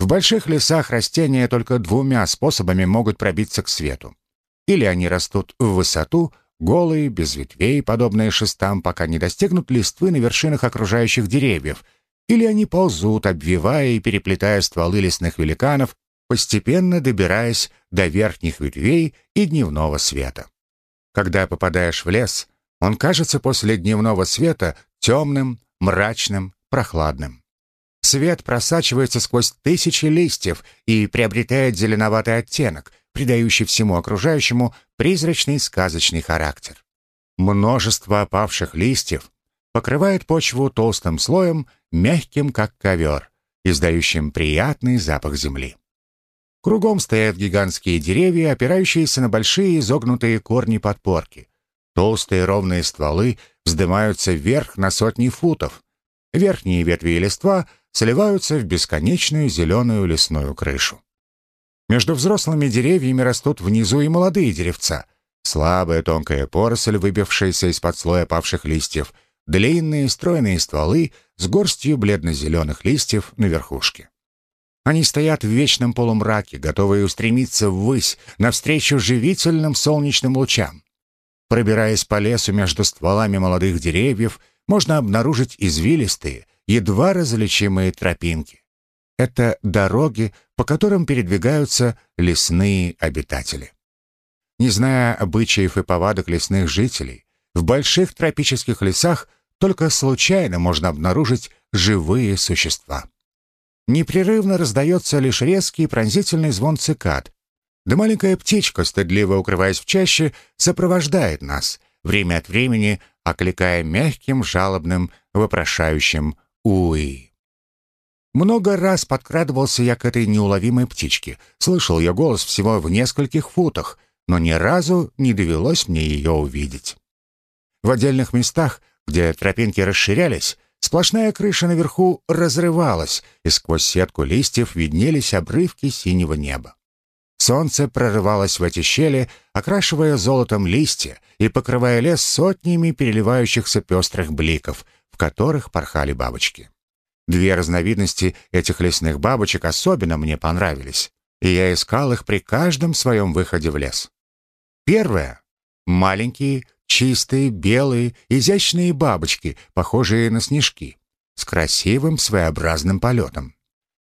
В больших лесах растения только двумя способами могут пробиться к свету. Или они растут в высоту, голые, без ветвей, подобные шестам, пока не достигнут листвы на вершинах окружающих деревьев, или они ползут, обвивая и переплетая стволы лесных великанов, постепенно добираясь до верхних ветвей и дневного света. Когда попадаешь в лес, он кажется после дневного света темным, мрачным, прохладным. Свет просачивается сквозь тысячи листьев и приобретает зеленоватый оттенок, придающий всему окружающему призрачный сказочный характер. Множество опавших листьев покрывает почву толстым слоем, мягким как ковер, издающим приятный запах земли. Кругом стоят гигантские деревья, опирающиеся на большие изогнутые корни подпорки. Толстые ровные стволы вздымаются вверх на сотни футов. Верхние ветви и листва сливаются в бесконечную зеленую лесную крышу. Между взрослыми деревьями растут внизу и молодые деревца. Слабая тонкая поросль, выбившаяся из-под слоя павших листьев, длинные стройные стволы с горстью бледно-зеленых листьев на верхушке. Они стоят в вечном полумраке, готовые устремиться ввысь, навстречу живительным солнечным лучам. Пробираясь по лесу между стволами молодых деревьев, можно обнаружить извилистые, едва различимые тропинки. Это дороги, по которым передвигаются лесные обитатели. Не зная обычаев и повадок лесных жителей, в больших тропических лесах только случайно можно обнаружить живые существа. Непрерывно раздается лишь резкий пронзительный звон цикад. Да маленькая птичка, стыдливо укрываясь в чаще, сопровождает нас, время от времени окликая мягким, жалобным, вопрошающим «Уи». Много раз подкрадывался я к этой неуловимой птичке, слышал ее голос всего в нескольких футах, но ни разу не довелось мне ее увидеть. В отдельных местах, где тропинки расширялись, Сплошная крыша наверху разрывалась, и сквозь сетку листьев виднелись обрывки синего неба. Солнце прорывалось в эти щели, окрашивая золотом листья и покрывая лес сотнями переливающихся пестрых бликов, которых порхали бабочки. Две разновидности этих лесных бабочек особенно мне понравились, и я искал их при каждом своем выходе в лес. Первая — маленькие, Чистые, белые, изящные бабочки, похожие на снежки, с красивым своеобразным полетом.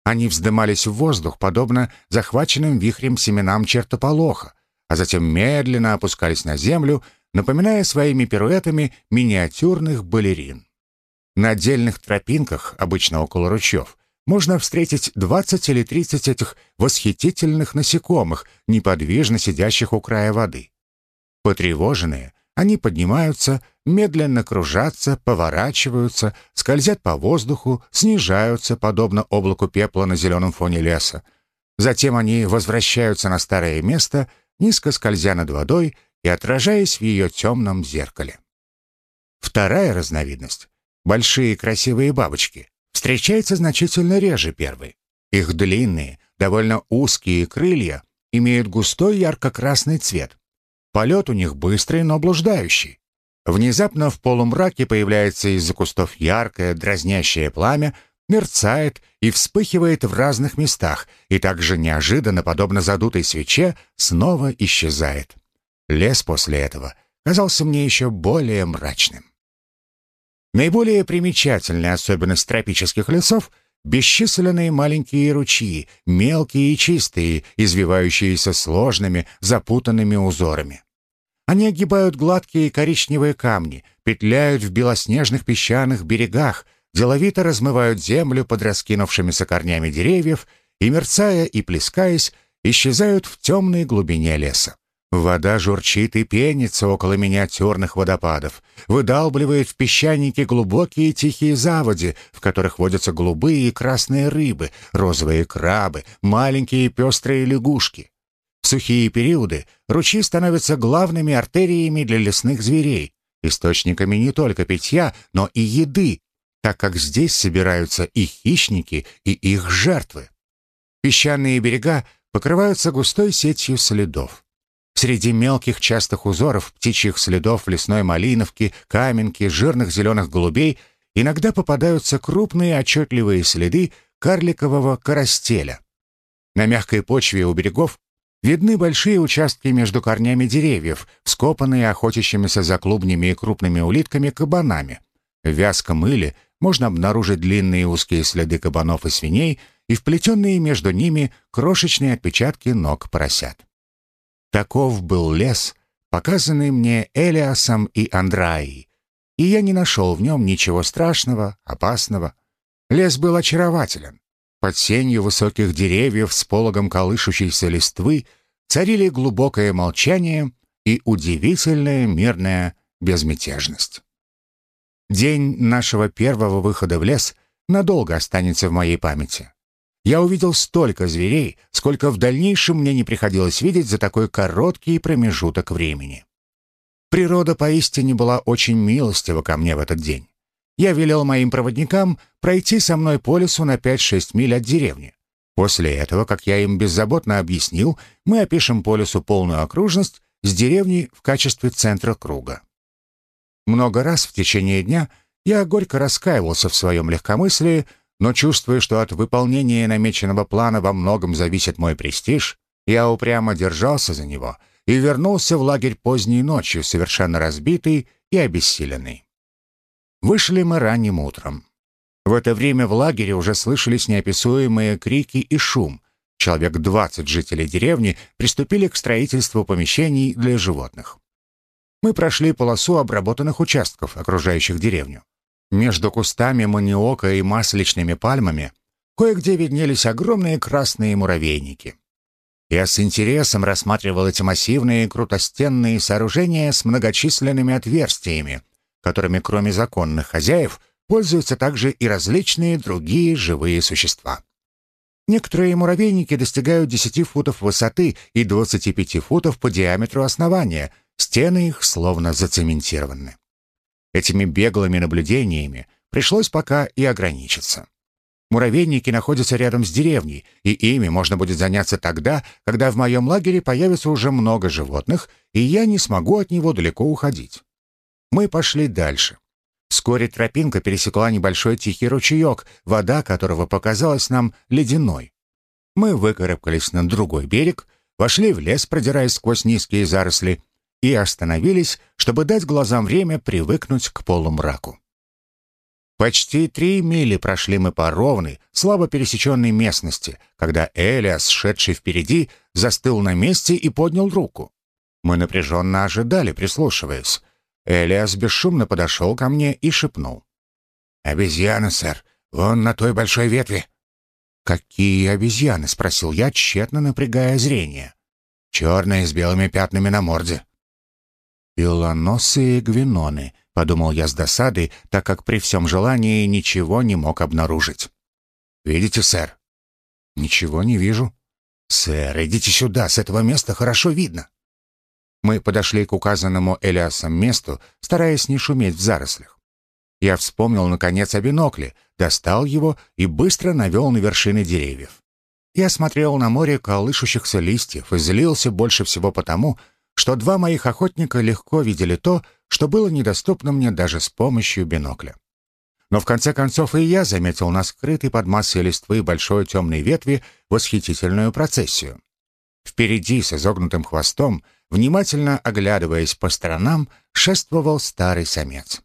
Они вздымались в воздух, подобно захваченным вихрем семенам чертополоха, а затем медленно опускались на землю, напоминая своими пируэтами миниатюрных балерин. На отдельных тропинках, обычно около ручьев, можно встретить 20 или 30 этих восхитительных насекомых, неподвижно сидящих у края воды. Потревоженные, они поднимаются, медленно кружатся, поворачиваются, скользят по воздуху, снижаются, подобно облаку пепла на зеленом фоне леса. Затем они возвращаются на старое место, низко скользя над водой и отражаясь в ее темном зеркале. Вторая разновидность — большие красивые бабочки — встречается значительно реже первой. Их длинные, довольно узкие крылья имеют густой ярко-красный цвет. Полет у них быстрый, но блуждающий. Внезапно в полумраке появляется из-за кустов яркое, дразнящее пламя, мерцает и вспыхивает в разных местах, и также неожиданно, подобно задутой свече, снова исчезает. Лес после этого казался мне еще более мрачным. Наиболее примечательная особенность тропических лесов — бесчисленные маленькие ручьи, мелкие и чистые, извивающиеся сложными, запутанными узорами. Они огибают гладкие коричневые камни, петляют в белоснежных песчаных берегах, деловито размывают землю под раскинувшимися корнями деревьев и, мерцая и плескаясь, исчезают в темной глубине леса. Вода журчит и пенится около миниатюрных водопадов, выдалбливает в песчанике глубокие тихие заводи, в которых водятся голубые и красные рыбы, розовые крабы, маленькие пестрые лягушки. В сухие периоды ручьи становятся главными артериями для лесных зверей, источниками не только питья, но и еды, так как здесь собираются и хищники, и их жертвы. Песчаные берега покрываются густой сетью следов. Среди мелких частых узоров, птичьих следов лесной малиновки, каменки, жирных зеленых голубей иногда попадаются крупные отчетливые следы карликового коростеля, На мягкой почве у берегов видны большие участки между корнями деревьев, вскопанные охотящимися за клубнями и крупными улитками кабанами. В вязком мыле можно обнаружить длинные узкие следы кабанов и свиней и вплетенные между ними крошечные отпечатки ног поросят. Таков был лес, показанный мне Элиасом и Андраей, и я не нашел в нем ничего страшного, опасного. Лес был очарователен. Под сенью высоких деревьев с пологом колышущейся листвы царили глубокое молчание и удивительная мирная безмятежность. День нашего первого выхода в лес надолго останется в моей памяти. Я увидел столько зверей, сколько в дальнейшем мне не приходилось видеть за такой короткий промежуток времени. Природа поистине была очень милостива ко мне в этот день. Я велел моим проводникам пройти со мной по лесу на 5-6 миль от деревни. После этого, как я им беззаботно объяснил, мы опишем по лесу полную окружность с деревней в качестве центра круга. Много раз в течение дня я горько раскаивался в своем легкомыслии, но чувствуя, что от выполнения намеченного плана во многом зависит мой престиж, я упрямо держался за него и вернулся в лагерь поздней ночью, совершенно разбитый и обессиленный. Вышли мы ранним утром. В это время в лагере уже слышались неописуемые крики и шум. Человек двадцать жителей деревни приступили к строительству помещений для животных. Мы прошли полосу обработанных участков, окружающих деревню. Между кустами маниока и масличными пальмами кое-где виднелись огромные красные муравейники. Я с интересом рассматривал эти массивные крутостенные сооружения с многочисленными отверстиями, которыми кроме законных хозяев пользуются также и различные другие живые существа. Некоторые муравейники достигают 10 футов высоты и 25 футов по диаметру основания, стены их словно зацементированы. Этими беглыми наблюдениями пришлось пока и ограничиться. Муравейники находятся рядом с деревней, и ими можно будет заняться тогда, когда в моем лагере появится уже много животных, и я не смогу от него далеко уходить. Мы пошли дальше. Вскоре тропинка пересекла небольшой тихий ручеек, вода которого показалась нам ледяной. Мы выкарабкались на другой берег, вошли в лес, продираясь сквозь низкие заросли, и остановились, чтобы дать глазам время привыкнуть к полумраку. Почти три мили прошли мы по ровной, слабо пересеченной местности, когда Элиас, шедший впереди, застыл на месте и поднял руку. Мы напряженно ожидали, прислушиваясь. Элиас бесшумно подошел ко мне и шепнул. «Обезьяна, сэр, вон на той большой ветви». «Какие обезьяны?» — спросил я, тщетно напрягая зрение. «Черные с белыми пятнами на морде». «Белоносые гвиноны», — подумал я с досадой, так как при всем желании ничего не мог обнаружить. «Видите, сэр?» «Ничего не вижу». «Сэр, идите сюда, с этого места хорошо видно». Мы подошли к указанному Элиасом месту, стараясь не шуметь в зарослях. Я вспомнил, наконец, о бинокле, достал его и быстро навел на вершины деревьев. Я смотрел на море колышущихся листьев и злился больше всего потому, что два моих охотника легко видели то, что было недоступно мне даже с помощью бинокля. Но в конце концов и я заметил на скрытой под массой листвы большой темной ветви восхитительную процессию. Впереди с изогнутым хвостом внимательно оглядываясь по сторонам, шествовал старый самец.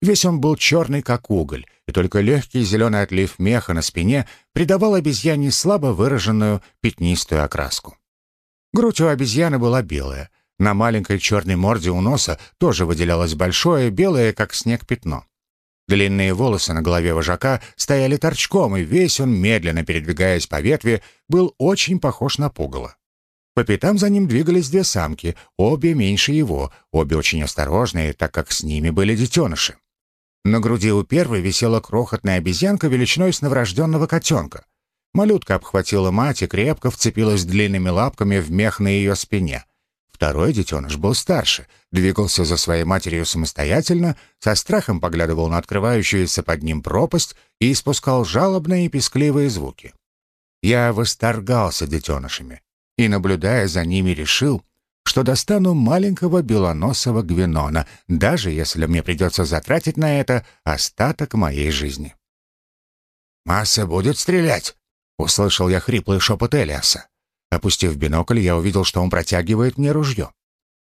Весь он был черный, как уголь, и только легкий зеленый отлив меха на спине придавал обезьяне слабо выраженную пятнистую окраску. Грудь у обезьяны была белая, на маленькой черной морде у носа тоже выделялось большое, белое, как снег, пятно. Длинные волосы на голове вожака стояли торчком, и весь он, медленно передвигаясь по ветви, был очень похож на пугало. По пятам за ним двигались две самки, обе меньше его, обе очень осторожные, так как с ними были детеныши. На груди у первой висела крохотная обезьянка величиной с новорожденного котенка. Малютка обхватила мать и крепко вцепилась длинными лапками в мех на ее спине. Второй детеныш был старше, двигался за своей матерью самостоятельно, со страхом поглядывал на открывающуюся под ним пропасть и испускал жалобные и пескливые звуки. Я восторгался детенышами и, наблюдая за ними, решил, что достану маленького белоносого гвинона, даже если мне придется затратить на это остаток моей жизни. «Масса будет стрелять?» Услышал я хриплый шепот Элиаса. Опустив бинокль, я увидел, что он протягивает мне ружье.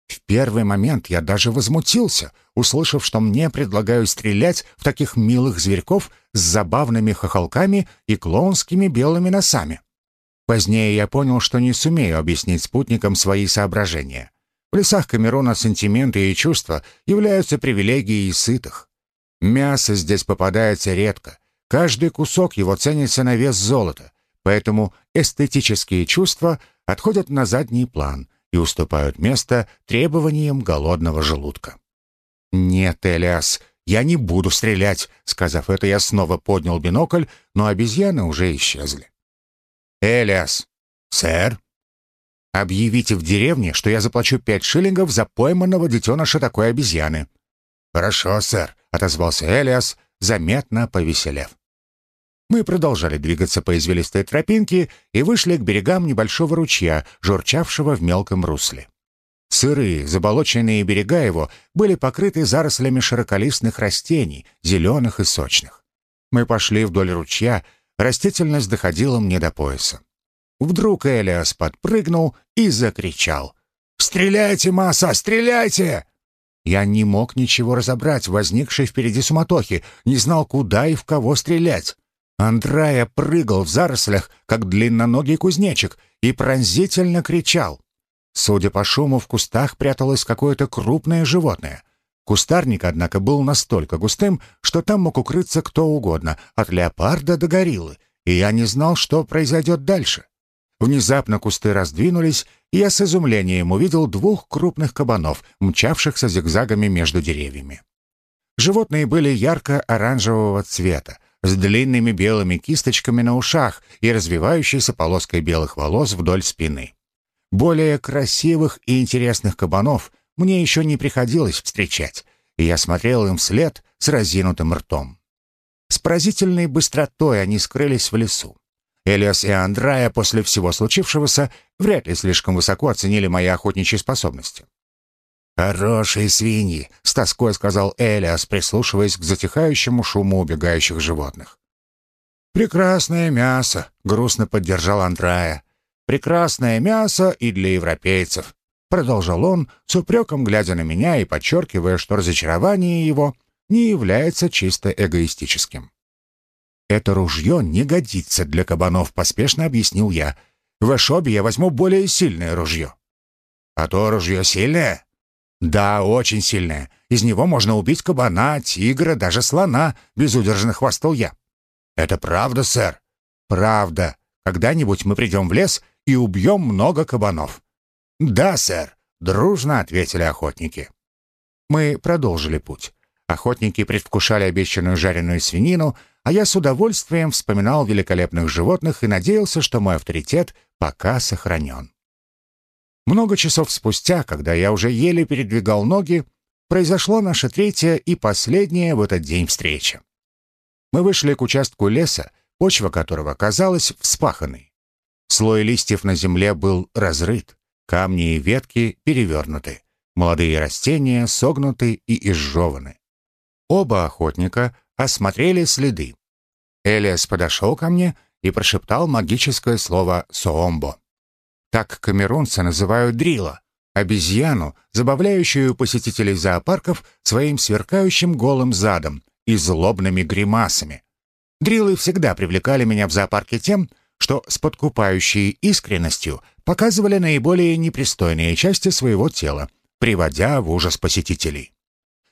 В первый момент я даже возмутился, услышав, что мне предлагают стрелять в таких милых зверьков с забавными хохолками и клоунскими белыми носами. Позднее я понял, что не сумею объяснить спутникам свои соображения. В лесах Камерона сантименты и чувства являются привилегией сытых. Мясо здесь попадается редко. Каждый кусок его ценится на вес золота, поэтому эстетические чувства отходят на задний план и уступают место требованиям голодного желудка. «Нет, Элиас, я не буду стрелять», — сказав это, я снова поднял бинокль, но обезьяны уже исчезли. «Элиас!» «Сэр?» «Объявите в деревне, что я заплачу пять шиллингов за пойманного детеныша такой обезьяны». «Хорошо, сэр», — отозвался Элиас, заметно повеселев. Мы продолжали двигаться по извилистой тропинке и вышли к берегам небольшого ручья, журчавшего в мелком русле. Сырые, заболоченные берега его были покрыты зарослями широколистных растений, зеленых и сочных. Мы пошли вдоль ручья, растительность доходила мне до пояса. Вдруг Элиас подпрыгнул и закричал. «Стреляйте, масса, стреляйте!» Я не мог ничего разобрать возникшей впереди суматохе, не знал, куда и в кого стрелять. Андрая прыгал в зарослях, как длинноногий кузнечик, и пронзительно кричал. Судя по шуму, в кустах пряталось какое-то крупное животное. Кустарник, однако, был настолько густым, что там мог укрыться кто угодно, от леопарда до гориллы, и я не знал, что произойдет дальше. Внезапно кусты раздвинулись, и я с изумлением увидел двух крупных кабанов, мчавшихся зигзагами между деревьями. Животные были ярко-оранжевого цвета, с длинными белыми кисточками на ушах и развивающейся полоской белых волос вдоль спины. Более красивых и интересных кабанов мне еще не приходилось встречать, и я смотрел им вслед с разинутым ртом. С поразительной быстротой они скрылись в лесу. Элиас и Андрая после всего случившегося вряд ли слишком высоко оценили мои охотничьи способности. «Хорошие свиньи», — с тоской сказал Элиас, прислушиваясь к затихающему шуму убегающих животных. «Прекрасное мясо», — грустно поддержал Андрая. «Прекрасное мясо и для европейцев», — продолжал он, с упреком глядя на меня и подчеркивая, что разочарование его не является чисто эгоистическим. «Это ружье не годится для кабанов», — поспешно объяснил я. «В Эшобе я возьму более сильное ружье». «А то ружье сильное?» Да, очень сильное. Из него можно убить кабана, тигра, даже слона, безудержно хвастал я. Это правда, сэр? Правда. Когда-нибудь мы придем в лес и убьем много кабанов. Да, сэр, дружно ответили охотники. Мы продолжили путь. Охотники предвкушали обещанную жареную свинину, а я с удовольствием вспоминал великолепных животных и надеялся, что мой авторитет пока сохранен. Много часов спустя, когда я уже еле передвигал ноги, произошло наша третья и последняя в этот день встреча. Мы вышли к участку леса, почва которого казалась вспаханной. Слой листьев на земле был разрыт, камни и ветки перевернуты, молодые растения согнуты и изжеваны. Оба охотника осмотрели следы. Элиас подошел ко мне и прошептал магическое слово «соомбо». Так камерунцы называют дрила, обезьяну, забавляющую посетителей зоопарков своим сверкающим голым задом и злобными гримасами. Дрилы всегда привлекали меня в зоопарке тем, что с подкупающей искренностью показывали наиболее непристойные части своего тела, приводя в ужас посетителей.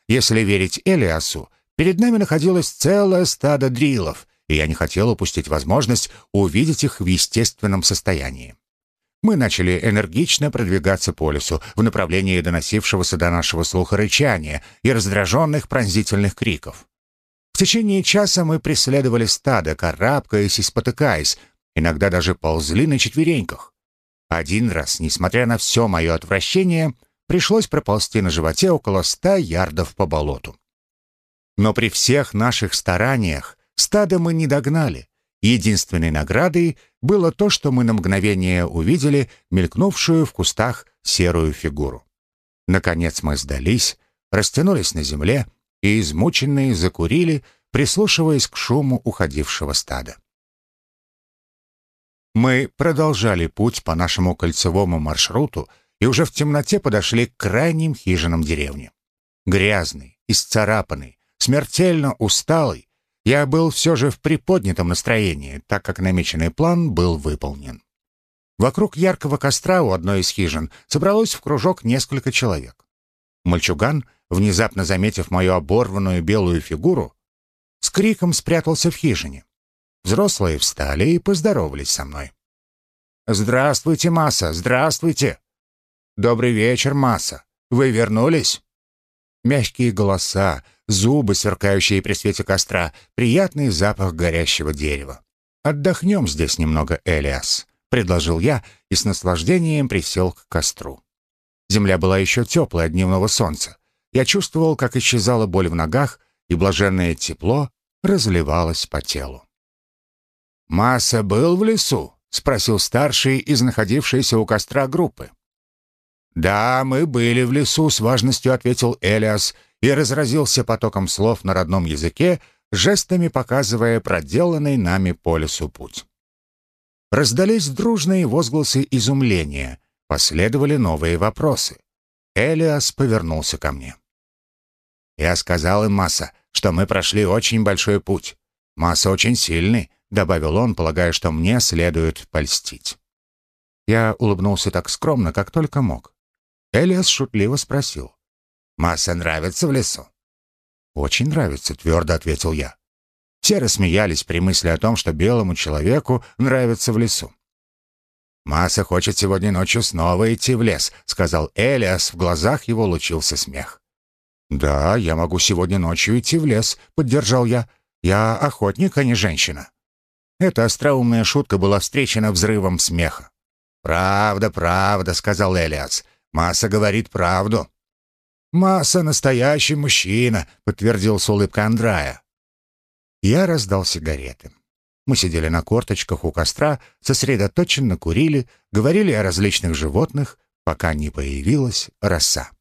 Если верить Элиасу, перед нами находилось целое стадо дрилов, и я не хотел упустить возможность увидеть их в естественном состоянии мы начали энергично продвигаться по лесу в направлении доносившегося до нашего слуха рычания и раздраженных пронзительных криков. В течение часа мы преследовали стадо, карабкаясь и спотыкаясь, иногда даже ползли на четвереньках. Один раз, несмотря на все мое отвращение, пришлось проползти на животе около ста ярдов по болоту. Но при всех наших стараниях стадо мы не догнали, Единственной наградой было то, что мы на мгновение увидели мелькнувшую в кустах серую фигуру. Наконец мы сдались, растянулись на земле и, измученные, закурили, прислушиваясь к шуму уходившего стада. Мы продолжали путь по нашему кольцевому маршруту и уже в темноте подошли к крайним хижинам деревни. Грязный, исцарапанный, смертельно усталый, я был все же в приподнятом настроении, так как намеченный план был выполнен. Вокруг яркого костра у одной из хижин собралось в кружок несколько человек. Мальчуган, внезапно заметив мою оборванную белую фигуру, с криком спрятался в хижине. Взрослые встали и поздоровались со мной. «Здравствуйте, Масса, здравствуйте!» «Добрый вечер, Масса. Вы вернулись?» Мягкие голоса, зубы, сверкающие при свете костра, приятный запах горящего дерева. «Отдохнем здесь немного, Элиас», — предложил я и с наслаждением присел к костру. Земля была еще теплая от дневного солнца. Я чувствовал, как исчезала боль в ногах, и блаженное тепло разливалось по телу. «Масса был в лесу?» — спросил старший из находившейся у костра группы. «Да, мы были в лесу», — с важностью ответил Элиас и разразился потоком слов на родном языке, жестами показывая проделанный нами по лесу путь. Раздались дружные возгласы изумления, последовали новые вопросы. Элиас повернулся ко мне. «Я сказал им, Масса, что мы прошли очень большой путь. Масса очень сильный», — добавил он, полагая, что мне следует польстить. Я улыбнулся так скромно, как только мог. Элиас шутливо спросил. «Масса нравится в лесу?» «Очень нравится», — твердо ответил я. Все рассмеялись при мысли о том, что белому человеку нравится в лесу. «Масса хочет сегодня ночью снова идти в лес», — сказал Элиас, в глазах его лучился смех. «Да, я могу сегодня ночью идти в лес», — поддержал я. «Я охотник, а не женщина». Эта остроумная шутка была встречена взрывом смеха. «Правда, правда», — сказал Элиас. Масса говорит правду». «Масса — настоящий мужчина», — подтвердил с улыбкой Андрая. Я раздал сигареты. Мы сидели на корточках у костра, сосредоточенно курили, говорили о различных животных, пока не появилась роса.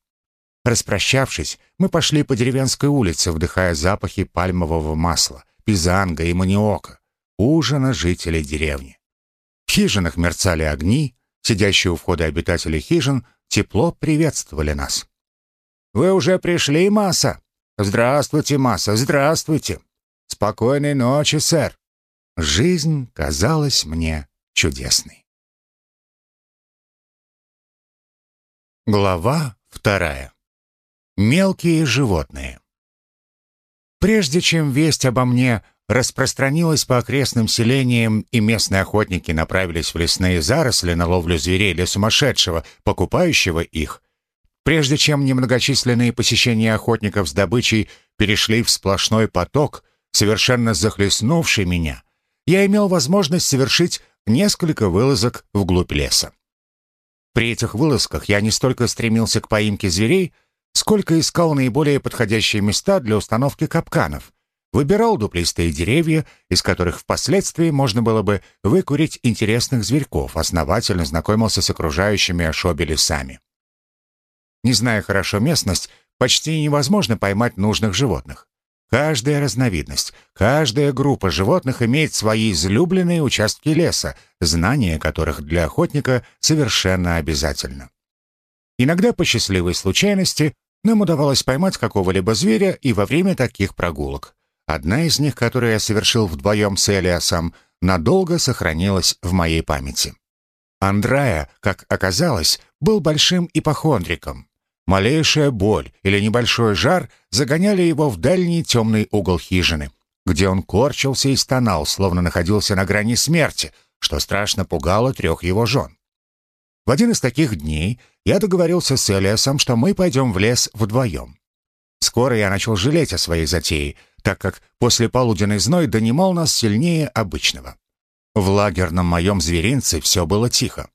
Распрощавшись, мы пошли по деревенской улице, вдыхая запахи пальмового масла, пизанга и маниока, ужина жителей деревни. В хижинах мерцали огни, сидящие у входа обитатели хижин тепло приветствовали нас. «Вы уже пришли, Масса?» «Здравствуйте, Масса, здравствуйте!» «Спокойной ночи, сэр!» Жизнь казалась мне чудесной. Глава вторая. Мелкие животные. Прежде чем весть обо мне распространилась по окрестным селениям, и местные охотники направились в лесные заросли на ловлю зверей для сумасшедшего, покупающего их. Прежде чем немногочисленные посещения охотников с добычей перешли в сплошной поток, совершенно захлестнувший меня, я имел возможность совершить несколько вылазок вглубь леса. При этих вылазках я не столько стремился к поимке зверей, сколько искал наиболее подходящие места для установки капканов — Выбирал дуплистые деревья, из которых впоследствии можно было бы выкурить интересных зверьков, основательно знакомился с окружающими Ашоби лесами. Не зная хорошо местность, почти невозможно поймать нужных животных. Каждая разновидность, каждая группа животных имеет свои излюбленные участки леса, знание которых для охотника совершенно обязательно. Иногда по счастливой случайности нам удавалось поймать какого-либо зверя и во время таких прогулок. Одна из них, которую я совершил вдвоем с Элиасом, надолго сохранилась в моей памяти. Андрая, как оказалось, был большим ипохондриком. Малейшая боль или небольшой жар загоняли его в дальний темный угол хижины, где он корчился и стонал, словно находился на грани смерти, что страшно пугало трех его жен. В один из таких дней я договорился с Элиасом, что мы пойдем в лес вдвоем. Скоро я начал жалеть о своей затее — так как после полуденный зной донимал нас сильнее обычного. В лагерном моем зверинце все было тихо.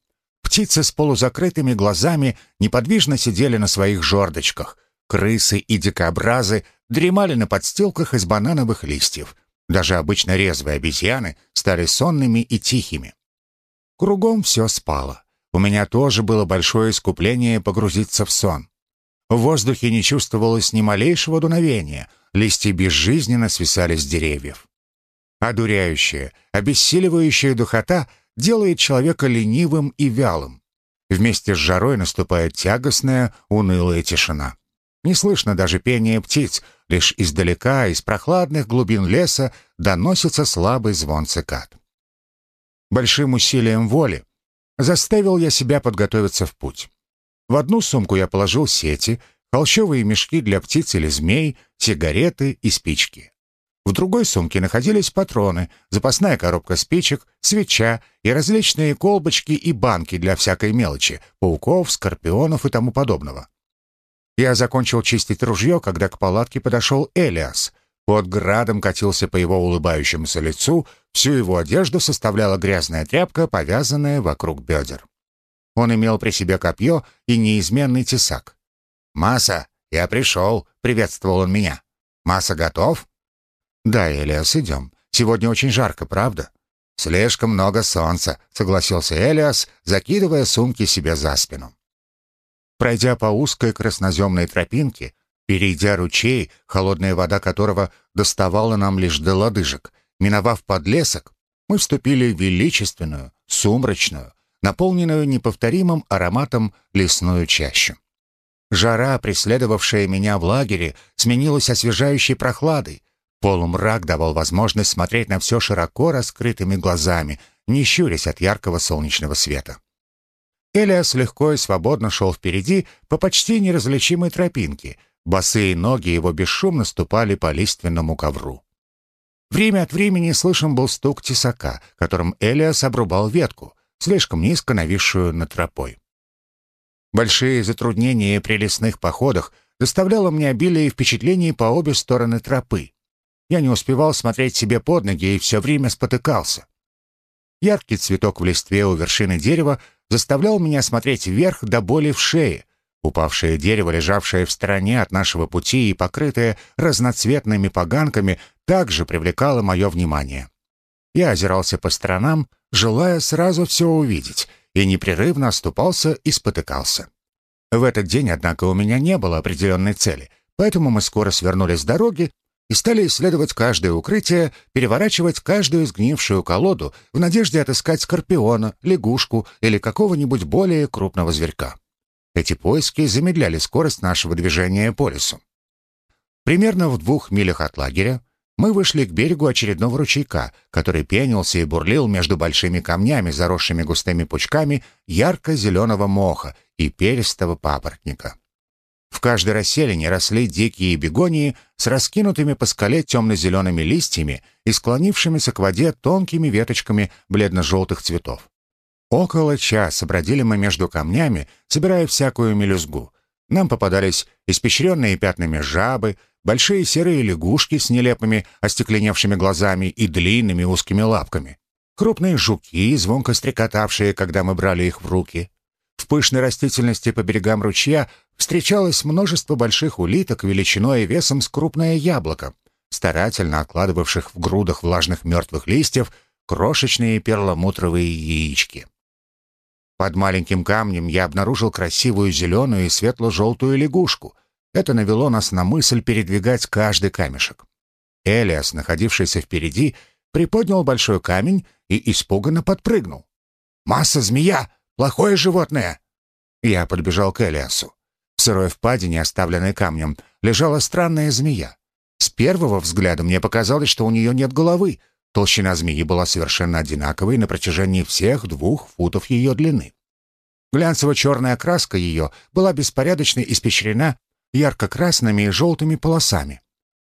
Птицы с полузакрытыми глазами неподвижно сидели на своих жердочках. Крысы и дикобразы дремали на подстилках из банановых листьев. Даже обычно резвые обезьяны стали сонными и тихими. Кругом все спало. У меня тоже было большое искупление погрузиться в сон. В воздухе не чувствовалось ни малейшего дуновения, листья безжизненно свисали с деревьев. Одуряющая, обессиливающая духота делает человека ленивым и вялым. Вместе с жарой наступает тягостная, унылая тишина. Не слышно даже пения птиц, лишь издалека, из прохладных глубин леса, доносится слабый звон цикад. Большим усилием воли заставил я себя подготовиться в путь. В одну сумку я положил сети, холщовые мешки для птиц или змей, сигареты и спички. В другой сумке находились патроны, запасная коробка спичек, свеча и различные колбочки и банки для всякой мелочи, пауков, скорпионов и тому подобного. Я закончил чистить ружье, когда к палатке подошел Элиас. Под градом катился по его улыбающемуся лицу, всю его одежду составляла грязная тряпка, повязанная вокруг бедер. Он имел при себе копье и неизменный тесак. «Маса, я пришел», — приветствовал он меня. «Маса готов?» «Да, Элиас, идем. Сегодня очень жарко, правда?» «Слишком много солнца», — согласился Элиас, закидывая сумки себе за спину. Пройдя по узкой красноземной тропинке, перейдя ручей, холодная вода которого доставала нам лишь до лодыжек, миновав подлесок, мы вступили в величественную, сумрачную, наполненную неповторимым ароматом лесную чащу. Жара, преследовавшая меня в лагере, сменилась освежающей прохладой, Полумрак давал возможность смотреть на все широко раскрытыми глазами, не щурясь от яркого солнечного света. Элиас легко и свободно шел впереди по почти неразличимой тропинке. Босые ноги его бесшумно ступали по лиственному ковру. Время от времени слышен был стук тесака, которым Элиас обрубал ветку, слишком низко нависшую над тропой. Большие затруднения при лесных походах доставляло мне обилие впечатлений по обе стороны тропы. Я не успевал смотреть себе под ноги и все время спотыкался. Яркий цветок в листве у вершины дерева заставлял меня смотреть вверх до боли в шее. Упавшее дерево, лежавшее в стороне от нашего пути и покрытое разноцветными поганками, также привлекало мое внимание. Я озирался по сторонам, желая сразу все увидеть, и непрерывно оступался и спотыкался. В этот день, однако, у меня не было определенной цели, поэтому мы скоро свернули с дороги и стали исследовать каждое укрытие, переворачивать каждую сгнившую колоду в надежде отыскать скорпиона, лягушку или какого-нибудь более крупного зверька. Эти поиски замедляли скорость нашего движения по лесу. Примерно в двух милях от лагеря мы вышли к берегу очередного ручейка, который пенился и бурлил между большими камнями, заросшими густыми пучками ярко-зеленого моха и перистого папоротника. В каждой расселине росли дикие бегонии с раскинутыми по скале темно-зелеными листьями и склонившимися к воде тонкими веточками бледно-желтых цветов. Около часа бродили мы между камнями, собирая всякую мелюзгу. Нам попадались испещренные пятнами жабы, большие серые лягушки с нелепыми остекленевшими глазами и длинными узкими лапками, крупные жуки, звонко стрекотавшие, когда мы брали их в руки. В пышной растительности по берегам ручья встречалось множество больших улиток величиной и весом с крупное яблоко, старательно откладывавших в грудах влажных мертвых листьев крошечные перламутровые яички. Под маленьким камнем я обнаружил красивую зеленую и светло-желтую лягушку. Это навело нас на мысль передвигать каждый камешек. Элиас, находившийся впереди, приподнял большой камень и испуганно подпрыгнул. «Масса змея! Плохое животное!» Я подбежал к Элиасу. В сырой впадине, оставленной камнем, лежала странная змея. С первого взгляда мне показалось, что у нее нет головы. Толщина змеи была совершенно одинаковой на протяжении всех двух футов ее длины. Глянцево-черная окраска ее была беспорядочно испещрена ярко-красными и желтыми полосами.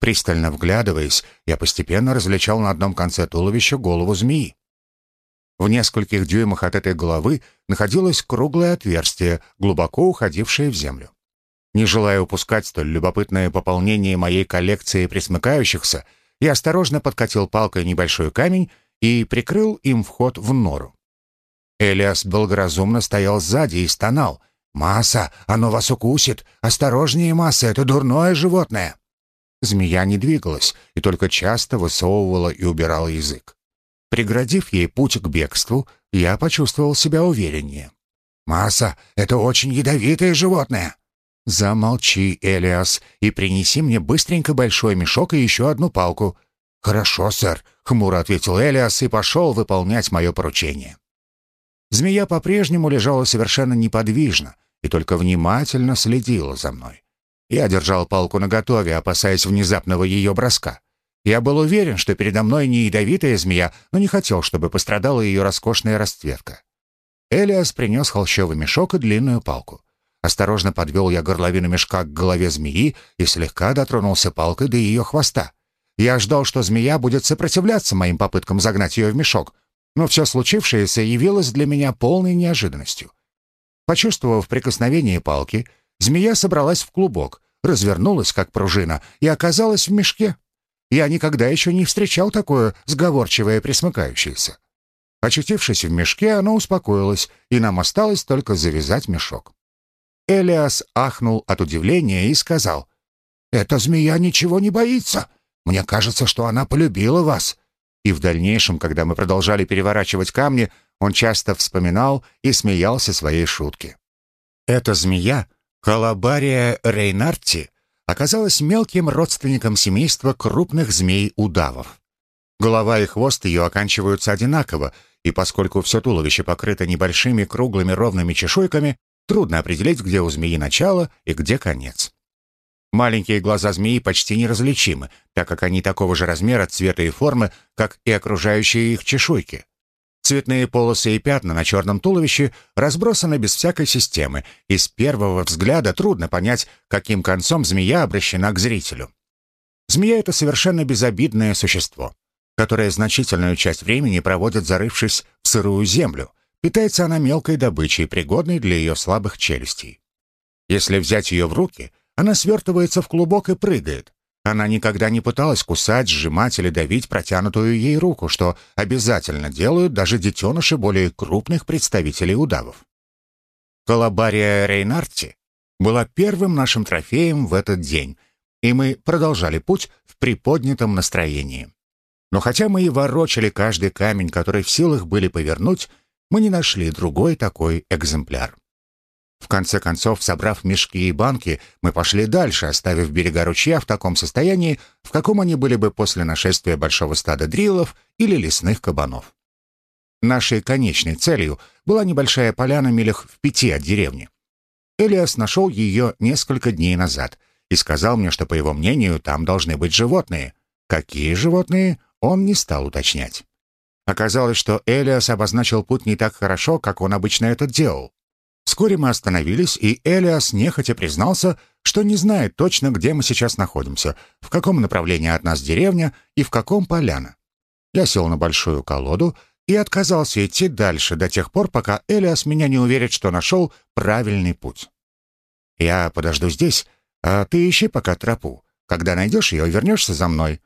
Пристально вглядываясь, я постепенно различал на одном конце туловища голову змеи. В нескольких дюймах от этой головы находилось круглое отверстие, глубоко уходившее в землю. Не желая упускать столь любопытное пополнение моей коллекции присмыкающихся, я осторожно подкатил палкой небольшой камень и прикрыл им вход в нору. Элиас благоразумно стоял сзади и стонал. «Масса, оно вас укусит! Осторожнее, Масса, это дурное животное!» Змея не двигалась и только часто высовывала и убирала язык. Преградив ей путь к бегству, я почувствовал себя увереннее. «Масса, это очень ядовитое животное!» «Замолчи, Элиас, и принеси мне быстренько большой мешок и еще одну палку». «Хорошо, сэр», — хмуро ответил Элиас и пошел выполнять мое поручение. Змея по-прежнему лежала совершенно неподвижно и только внимательно следила за мной. Я держал палку наготове, опасаясь внезапного ее броска. Я был уверен, что передо мной не ядовитая змея, но не хотел, чтобы пострадала ее роскошная расцветка. Элиас принес холщовый мешок и длинную палку. Осторожно подвел я горловину мешка к голове змеи и слегка дотронулся палкой до ее хвоста. Я ждал, что змея будет сопротивляться моим попыткам загнать ее в мешок, но все случившееся явилось для меня полной неожиданностью. Почувствовав прикосновение палки, змея собралась в клубок, развернулась, как пружина, и оказалась в мешке. Я никогда еще не встречал такое сговорчивое присмыкающееся. Очутившись в мешке, оно успокоилось, и нам осталось только завязать мешок. Элиас ахнул от удивления и сказал, «Эта змея ничего не боится. Мне кажется, что она полюбила вас». И в дальнейшем, когда мы продолжали переворачивать камни, он часто вспоминал и смеялся своей шутке. Эта змея, Колобария рейнарти, оказалась мелким родственником семейства крупных змей-удавов. Голова и хвост ее оканчиваются одинаково, и поскольку все туловище покрыто небольшими круглыми ровными чешуйками, Трудно определить, где у змеи начало и где конец. Маленькие глаза змеи почти неразличимы, так как они такого же размера, цвета и формы, как и окружающие их чешуйки. Цветные полосы и пятна на черном туловище разбросаны без всякой системы, и с первого взгляда трудно понять, каким концом змея обращена к зрителю. Змея — это совершенно безобидное существо, которое значительную часть времени проводит зарывшись в сырую землю — Питается она мелкой добычей, пригодной для ее слабых челюстей. Если взять ее в руки, она свертывается в клубок и прыгает. Она никогда не пыталась кусать, сжимать или давить протянутую ей руку, что обязательно делают даже детеныши более крупных представителей удавов. Колобария Рейнарти была первым нашим трофеем в этот день, и мы продолжали путь в приподнятом настроении. Но хотя мы и ворочали каждый камень, который в силах были повернуть, мы не нашли другой такой экземпляр. В конце концов, собрав мешки и банки, мы пошли дальше, оставив берега ручья в таком состоянии, в каком они были бы после нашествия большого стада дрилов или лесных кабанов. Нашей конечной целью была небольшая поляна милях в пяти от деревни. Элиас нашел ее несколько дней назад и сказал мне, что, по его мнению, там должны быть животные. Какие животные, он не стал уточнять. Оказалось, что Элиас обозначил путь не так хорошо, как он обычно это делал. Вскоре мы остановились, и Элиас нехотя признался, что не знает точно, где мы сейчас находимся, в каком направлении от нас деревня и в каком поляна. Я сел на большую колоду и отказался идти дальше до тех пор, пока Элиас меня не уверит, что нашел правильный путь. «Я подожду здесь, а ты ищи пока тропу. Когда найдешь ее, вернешься за мной».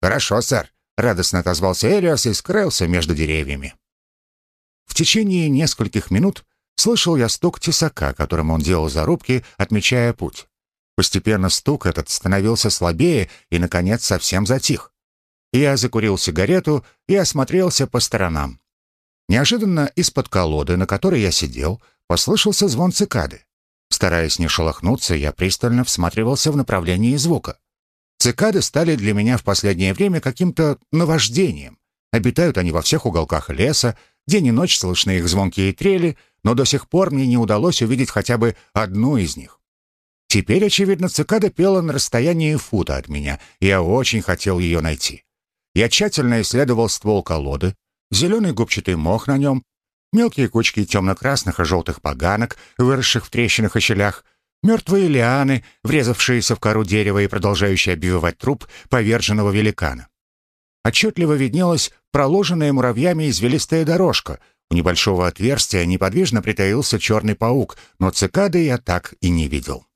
«Хорошо, сэр», Радостно отозвался Элиас и скрылся между деревьями. В течение нескольких минут слышал я стук тесака, которым он делал зарубки, отмечая путь. Постепенно стук этот становился слабее и, наконец, совсем затих. Я закурил сигарету и осмотрелся по сторонам. Неожиданно из-под колоды, на которой я сидел, послышался звон цикады. Стараясь не шелохнуться, я пристально всматривался в направлении звука. Цикады стали для меня в последнее время каким-то наваждением. Обитают они во всех уголках леса, день и ночь слышны их звонкие трели, но до сих пор мне не удалось увидеть хотя бы одну из них. Теперь, очевидно, цикада пела на расстоянии фута от меня, и я очень хотел ее найти. Я тщательно исследовал ствол колоды, зеленый губчатый мох на нем, мелкие кучки темно-красных и желтых поганок, выросших в трещинах и щелях, мертвые лианы, врезавшиеся в кору дерева и продолжающие обвивать труп поверженного великана. Отчетливо виднелась проложенная муравьями извилистая дорожка. У небольшого отверстия неподвижно притаился черный паук, но цикады я так и не видел.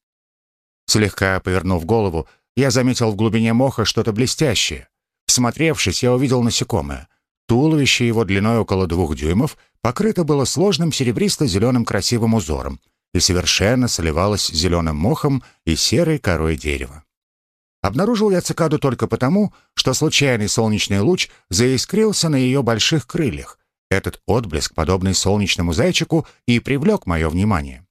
Слегка повернув голову, я заметил в глубине моха что-то блестящее. Всмотревшись, я увидел насекомое. Туловище его длиной около двух дюймов покрыто было сложным серебристо-зеленым красивым узором — и совершенно сливалась с зеленым мохом и серой корой дерева. Обнаружил я цикаду только потому, что случайный солнечный луч заискрился на ее больших крыльях. Этот отблеск, подобный солнечному зайчику, и привлек мое внимание.